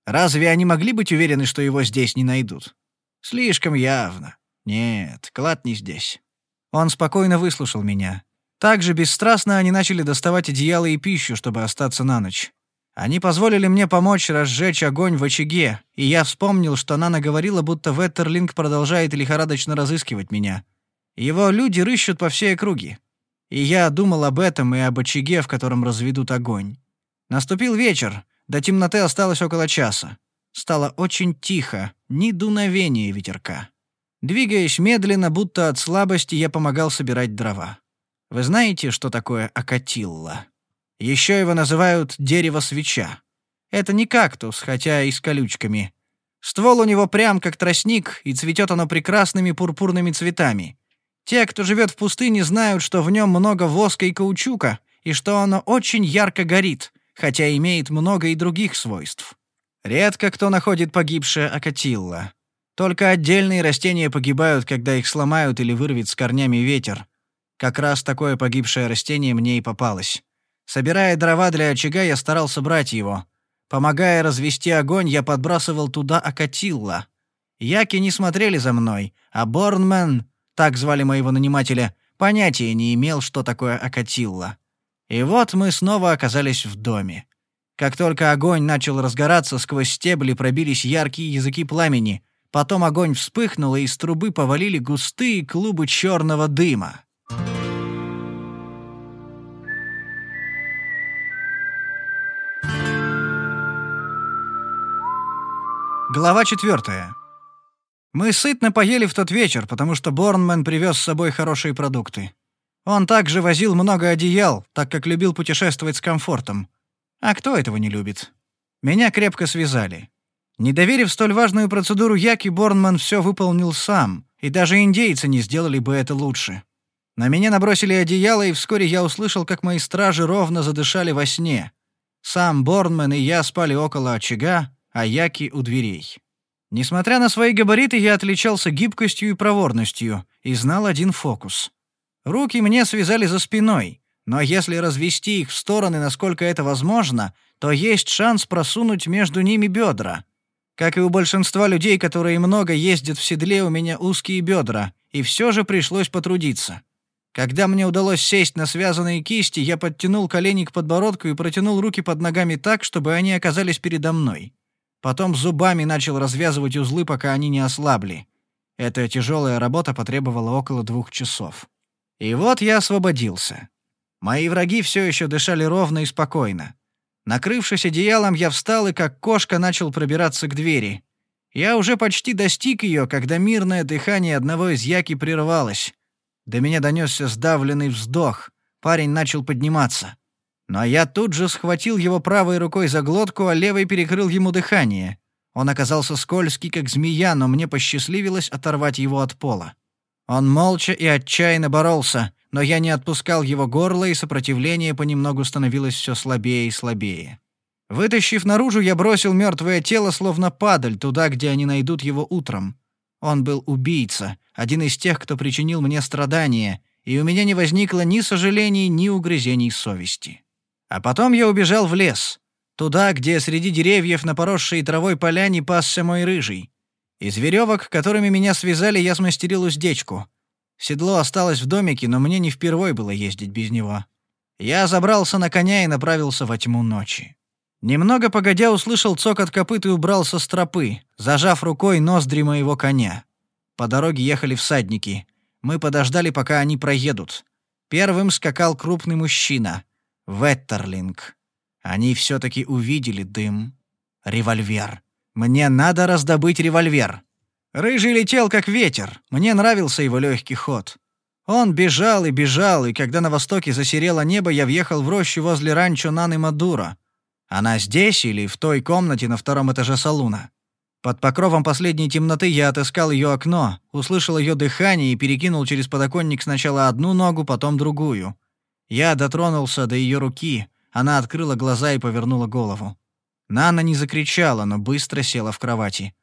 [SPEAKER 1] Разве они могли быть уверены, что его здесь не найдут? Слишком явно. Нет, клад не здесь». Он спокойно выслушал меня. Также бесстрастно они начали доставать одеяло и пищу, чтобы остаться на ночь. Они позволили мне помочь разжечь огонь в очаге, и я вспомнил, что Нана говорила, будто Веттерлинг продолжает лихорадочно разыскивать меня. Его люди рыщут по всей округе. И я думал об этом и об очаге, в котором разведут огонь. Наступил вечер, до темноты осталось около часа. Стало очень тихо, ни дуновения ветерка. Двигаясь медленно, будто от слабости, я помогал собирать дрова. Вы знаете, что такое акатилла? Еще его называют дерево-свеча. Это не кактус, хотя и с колючками. Ствол у него прям как тростник, и цветет оно прекрасными пурпурными цветами. Те, кто живет в пустыне, знают, что в нем много воска и каучука, и что оно очень ярко горит, хотя имеет много и других свойств. Редко кто находит погибшее акатилла. Только отдельные растения погибают, когда их сломают или вырвет с корнями ветер. Как раз такое погибшее растение мне и попалось. Собирая дрова для очага, я старался брать его. Помогая развести огонь, я подбрасывал туда акатилла. Яки не смотрели за мной, а Борнмен так звали моего нанимателя, понятия не имел, что такое окатилла. И вот мы снова оказались в доме. Как только огонь начал разгораться, сквозь стебли пробились яркие языки пламени. Потом огонь вспыхнул, и из трубы повалили густые клубы черного дыма. Глава четвертая. Мы сытно поели в тот вечер, потому что Борнман привез с собой хорошие продукты. Он также возил много одеял, так как любил путешествовать с комфортом. А кто этого не любит? Меня крепко связали. Не доверив столь важную процедуру Яки, Борнман все выполнил сам, и даже индейцы не сделали бы это лучше. На меня набросили одеяло, и вскоре я услышал, как мои стражи ровно задышали во сне. Сам Борнман и я спали около очага, а Яки у дверей. Несмотря на свои габариты, я отличался гибкостью и проворностью и знал один фокус. Руки мне связали за спиной, но если развести их в стороны, насколько это возможно, то есть шанс просунуть между ними бедра. Как и у большинства людей, которые много ездят в седле, у меня узкие бедра, и все же пришлось потрудиться. Когда мне удалось сесть на связанные кисти, я подтянул колени к подбородку и протянул руки под ногами так, чтобы они оказались передо мной. Потом зубами начал развязывать узлы, пока они не ослабли. Эта тяжелая работа потребовала около двух часов. И вот я освободился. Мои враги все еще дышали ровно и спокойно. Накрывшись одеялом, я встал и как кошка начал пробираться к двери. Я уже почти достиг ее, когда мирное дыхание одного из яки прервалось. До меня донесся сдавленный вздох. Парень начал подниматься. Но я тут же схватил его правой рукой за глотку, а левой перекрыл ему дыхание. Он оказался скользкий, как змея, но мне посчастливилось оторвать его от пола. Он молча и отчаянно боролся, но я не отпускал его горло, и сопротивление понемногу становилось все слабее и слабее. Вытащив наружу, я бросил мертвое тело, словно падаль, туда, где они найдут его утром. Он был убийца, один из тех, кто причинил мне страдания, и у меня не возникло ни сожалений, ни угрызений совести. А потом я убежал в лес, туда, где среди деревьев на поросшей травой поляне пасся мой рыжий. Из веревок, которыми меня связали, я смастерил уздечку. Седло осталось в домике, но мне не впервой было ездить без него. Я забрался на коня и направился во тьму ночи. Немного погодя услышал цокот копыт и убрался с тропы, зажав рукой ноздри моего коня. По дороге ехали всадники. Мы подождали, пока они проедут. Первым скакал крупный мужчина. Веттерлинг. Они все-таки увидели дым. Револьвер. Мне надо раздобыть револьвер. Рыжий летел как ветер. Мне нравился его легкий ход. Он бежал и бежал, и когда на востоке засерело небо, я въехал в рощу возле ранчо Наны Мадура. Она здесь или в той комнате на втором этаже салуна? Под покровом последней темноты я отыскал ее окно, услышал ее дыхание и перекинул через подоконник сначала одну ногу, потом другую. Я дотронулся до ее руки, она открыла глаза и повернула голову. Нана не закричала, но быстро села в кровати.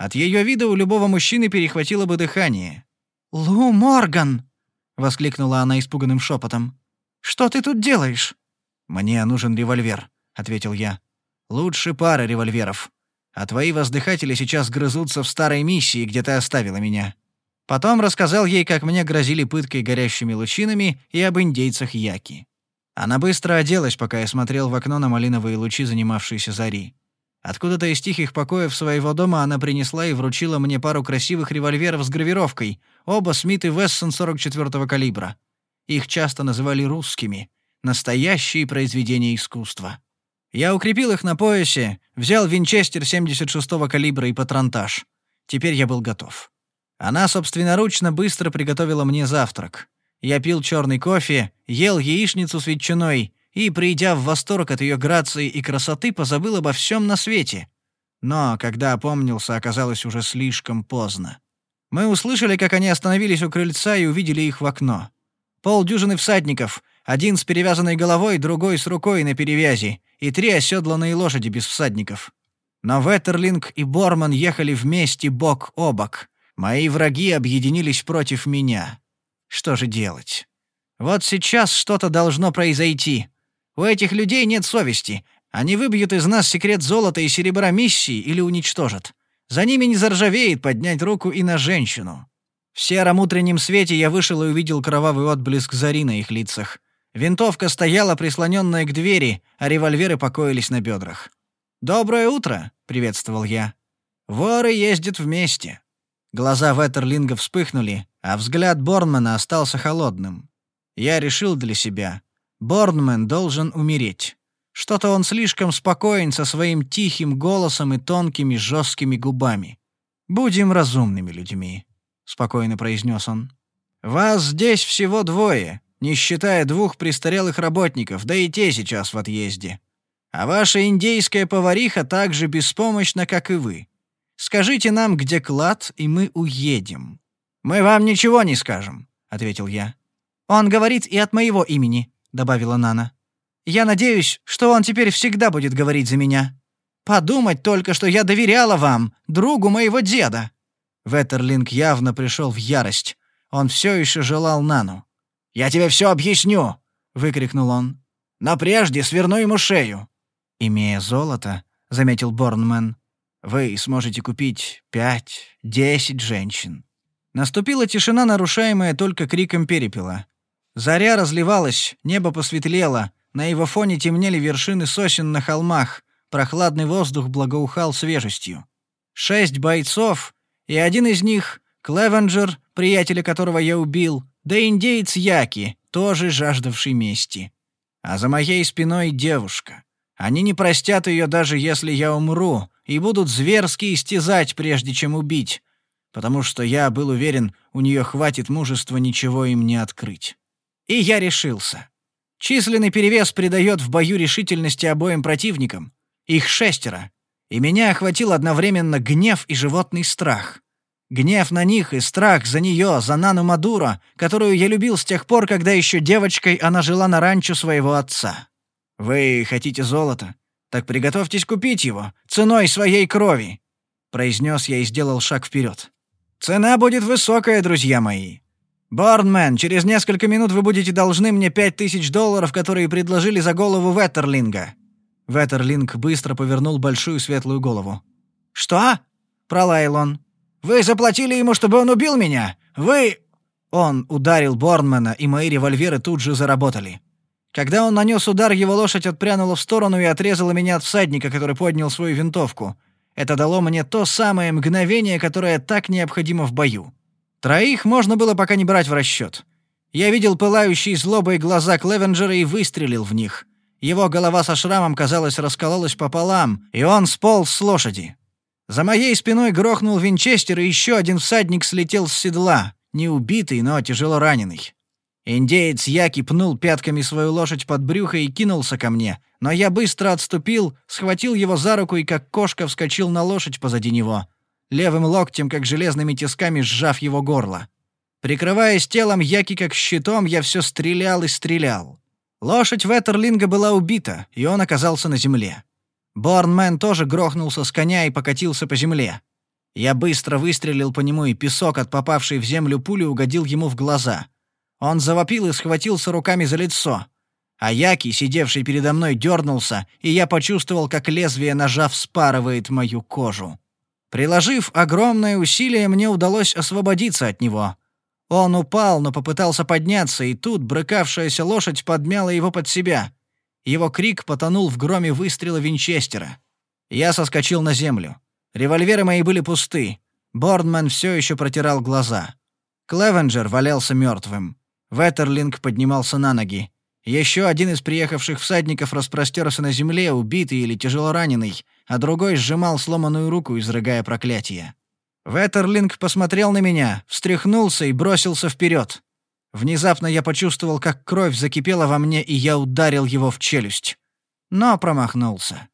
[SPEAKER 1] От ее вида у любого мужчины перехватило бы дыхание.
[SPEAKER 2] «Лу Морган!» — воскликнула она испуганным шепотом. «Что ты тут делаешь?»
[SPEAKER 1] «Мне нужен револьвер», — ответил я. «Лучше пара револьверов а твои воздыхатели сейчас грызутся в старой миссии, где ты оставила меня». Потом рассказал ей, как мне грозили пыткой горящими лучинами и об индейцах Яки. Она быстро оделась, пока я смотрел в окно на малиновые лучи занимавшиеся зари. Откуда-то из тихих покоев своего дома она принесла и вручила мне пару красивых револьверов с гравировкой, оба Смит и Вессон 44-го калибра. Их часто называли русскими. Настоящие произведения искусства. Я укрепил их на поясе, взял винчестер 76-го калибра и патронтаж. Теперь я был готов. Она собственноручно быстро приготовила мне завтрак. Я пил черный кофе, ел яичницу с ветчиной и, придя в восторг от ее грации и красоты, позабыл обо всем на свете. Но, когда опомнился, оказалось уже слишком поздно. Мы услышали, как они остановились у крыльца и увидели их в окно. Полдюжины всадников, один с перевязанной головой, другой с рукой на перевязи, и три оседланные лошади без всадников. Но Веттерлинг и Борман ехали вместе бок о бок. Мои враги объединились против меня. Что же делать? Вот сейчас что-то должно произойти. У этих людей нет совести. Они выбьют из нас секрет золота и серебра миссии или уничтожат. За ними не заржавеет поднять руку и на женщину. В сером утреннем свете я вышел и увидел кровавый отблеск зари на их лицах. Винтовка стояла прислоненная к двери, а револьверы покоились на бедрах. «Доброе утро!» — приветствовал я. «Воры ездят вместе». Глаза Веттерлинга вспыхнули, а взгляд Борнмана остался холодным. Я решил для себя. Борнман должен умереть. Что-то он слишком спокоен со своим тихим голосом и тонкими жесткими губами. «Будем разумными людьми», — спокойно произнес он. «Вас здесь всего двое, не считая двух престарелых работников, да и те сейчас в отъезде. А ваша индейская повариха так же беспомощна, как и вы. Скажите нам, где клад, и мы уедем». «Мы вам ничего не скажем», — ответил я. «Он говорит и от моего имени», — добавила Нана. «Я надеюсь, что он теперь всегда будет говорить за меня. Подумать только, что я доверяла вам, другу моего деда». Веттерлинг явно пришел в ярость. Он все еще желал Нану. «Я тебе все объясню!» — выкрикнул он. «Но прежде сверну ему шею!» «Имея золото», — заметил Борнмен, — «вы сможете купить пять, десять женщин». Наступила тишина, нарушаемая только криком перепела. Заря разливалась, небо посветлело, на его фоне темнели вершины сосен на холмах, прохладный воздух благоухал свежестью. Шесть бойцов, и один из них, Клевенджер, приятеля которого я убил, да индеец Яки, тоже жаждавший мести. А за моей спиной девушка. Они не простят ее, даже если я умру, и будут зверски истязать, прежде чем убить, потому что я был уверен, у нее хватит мужества ничего им не открыть. И я решился. Численный перевес придает в бою решительности обоим противникам. Их шестеро. И меня охватил одновременно гнев и животный страх. Гнев на них и страх за нее, за Нану Мадуро, которую я любил с тех пор, когда еще девочкой она жила на ранчо своего отца. «Вы хотите золото? Так приготовьтесь купить его, ценой своей крови!» Произнес я и сделал шаг вперед. «Цена будет высокая, друзья мои. «Борнмен, через несколько минут вы будете должны мне пять тысяч долларов, которые предложили за голову Веттерлинга». Веттерлинг быстро повернул большую светлую голову. «Что?» — пролаял он. «Вы заплатили ему, чтобы он убил меня? Вы...» Он ударил Борнмена, и мои револьверы тут же заработали. Когда он нанес удар, его лошадь отпрянула в сторону и отрезала меня от всадника, который поднял свою винтовку. Это дало мне то самое мгновение, которое так необходимо в бою. Троих можно было пока не брать в расчет. Я видел пылающие злобой глаза Клевенджера и выстрелил в них. Его голова со шрамом, казалось, раскололась пополам, и он сполз с лошади. За моей спиной грохнул винчестер, и еще один всадник слетел с седла, не убитый, но тяжело раненый. Индеец Яки пнул пятками свою лошадь под брюхо и кинулся ко мне, но я быстро отступил, схватил его за руку и как кошка вскочил на лошадь позади него — левым локтем, как железными тисками, сжав его горло. Прикрываясь телом Яки как щитом, я все стрелял и стрелял. Лошадь Веттерлинга была убита, и он оказался на земле. Борнмен тоже грохнулся с коня и покатился по земле. Я быстро выстрелил по нему, и песок от попавшей в землю пули угодил ему в глаза. Он завопил и схватился руками за лицо. А Яки, сидевший передо мной, дернулся, и я почувствовал, как лезвие ножа вспарывает мою кожу. Приложив огромное усилие, мне удалось освободиться от него. Он упал, но попытался подняться, и тут брыкавшаяся лошадь подмяла его под себя. Его крик потонул в громе выстрела Винчестера. Я соскочил на землю. Револьверы мои были пусты. Борнман все еще протирал глаза. Клевенджер валялся мертвым. Веттерлинг поднимался на ноги. Еще один из приехавших всадников распростерся на земле, убитый или тяжело раненый, а другой сжимал сломанную руку, изрыгая проклятие. Веттерлинг посмотрел на меня, встряхнулся и бросился вперед. Внезапно я почувствовал, как кровь закипела во мне, и я ударил его в челюсть. Но промахнулся.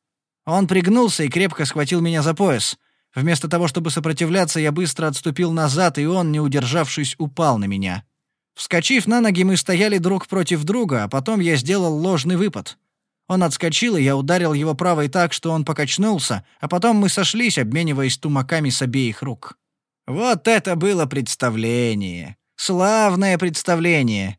[SPEAKER 1] Он пригнулся и крепко схватил меня за пояс. Вместо того, чтобы сопротивляться, я быстро отступил назад, и он, не удержавшись, упал на меня. Вскочив на ноги, мы стояли друг против друга, а потом я сделал ложный выпад. Он отскочил, и я ударил его правой так, что он покачнулся, а потом мы сошлись, обмениваясь тумаками с обеих рук. Вот это было представление! Славное представление!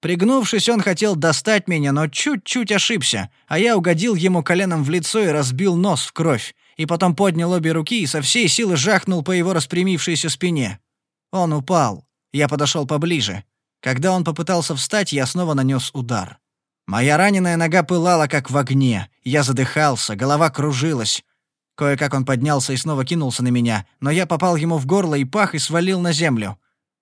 [SPEAKER 1] Пригнувшись, он хотел достать меня, но чуть-чуть ошибся, а я угодил ему коленом в лицо и разбил нос в кровь, и потом поднял обе руки и со всей силы жахнул по его распрямившейся спине. Он упал. Я подошел поближе. Когда он попытался встать, я снова нанес удар. Моя раненая нога пылала, как в огне. Я задыхался, голова кружилась. Кое-как он поднялся и снова кинулся на меня, но я попал ему в горло и пах и свалил на землю.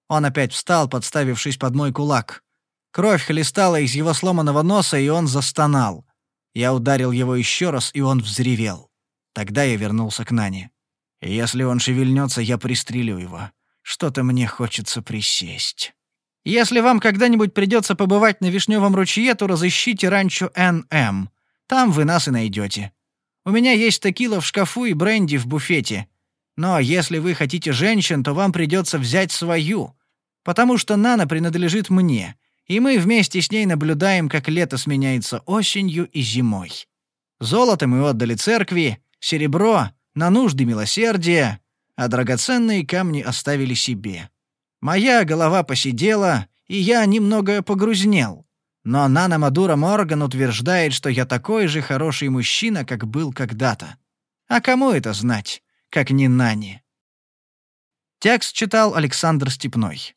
[SPEAKER 1] Он опять встал, подставившись под мой кулак. Кровь хлестала из его сломанного носа, и он застонал. Я ударил его еще раз, и он взревел. Тогда я вернулся к Нане. Если он шевельнется, я пристрелю его. Что-то мне хочется присесть. Если вам когда-нибудь придется побывать на Вишневом ручье, то разыщите ранчо НМ. Там вы нас и найдете. У меня есть текила в шкафу и бренди в буфете. Но если вы хотите женщин, то вам придется взять свою, потому что Нана принадлежит мне, и мы вместе с ней наблюдаем, как лето сменяется осенью и зимой. Золото мы отдали церкви, серебро — на нужды милосердия, а драгоценные камни оставили себе. Моя голова посидела, и я немного погрузнел. Но Нана Мадура Морган утверждает, что я такой же хороший мужчина, как был когда-то. А кому это знать, как не Нане? Текст читал Александр Степной.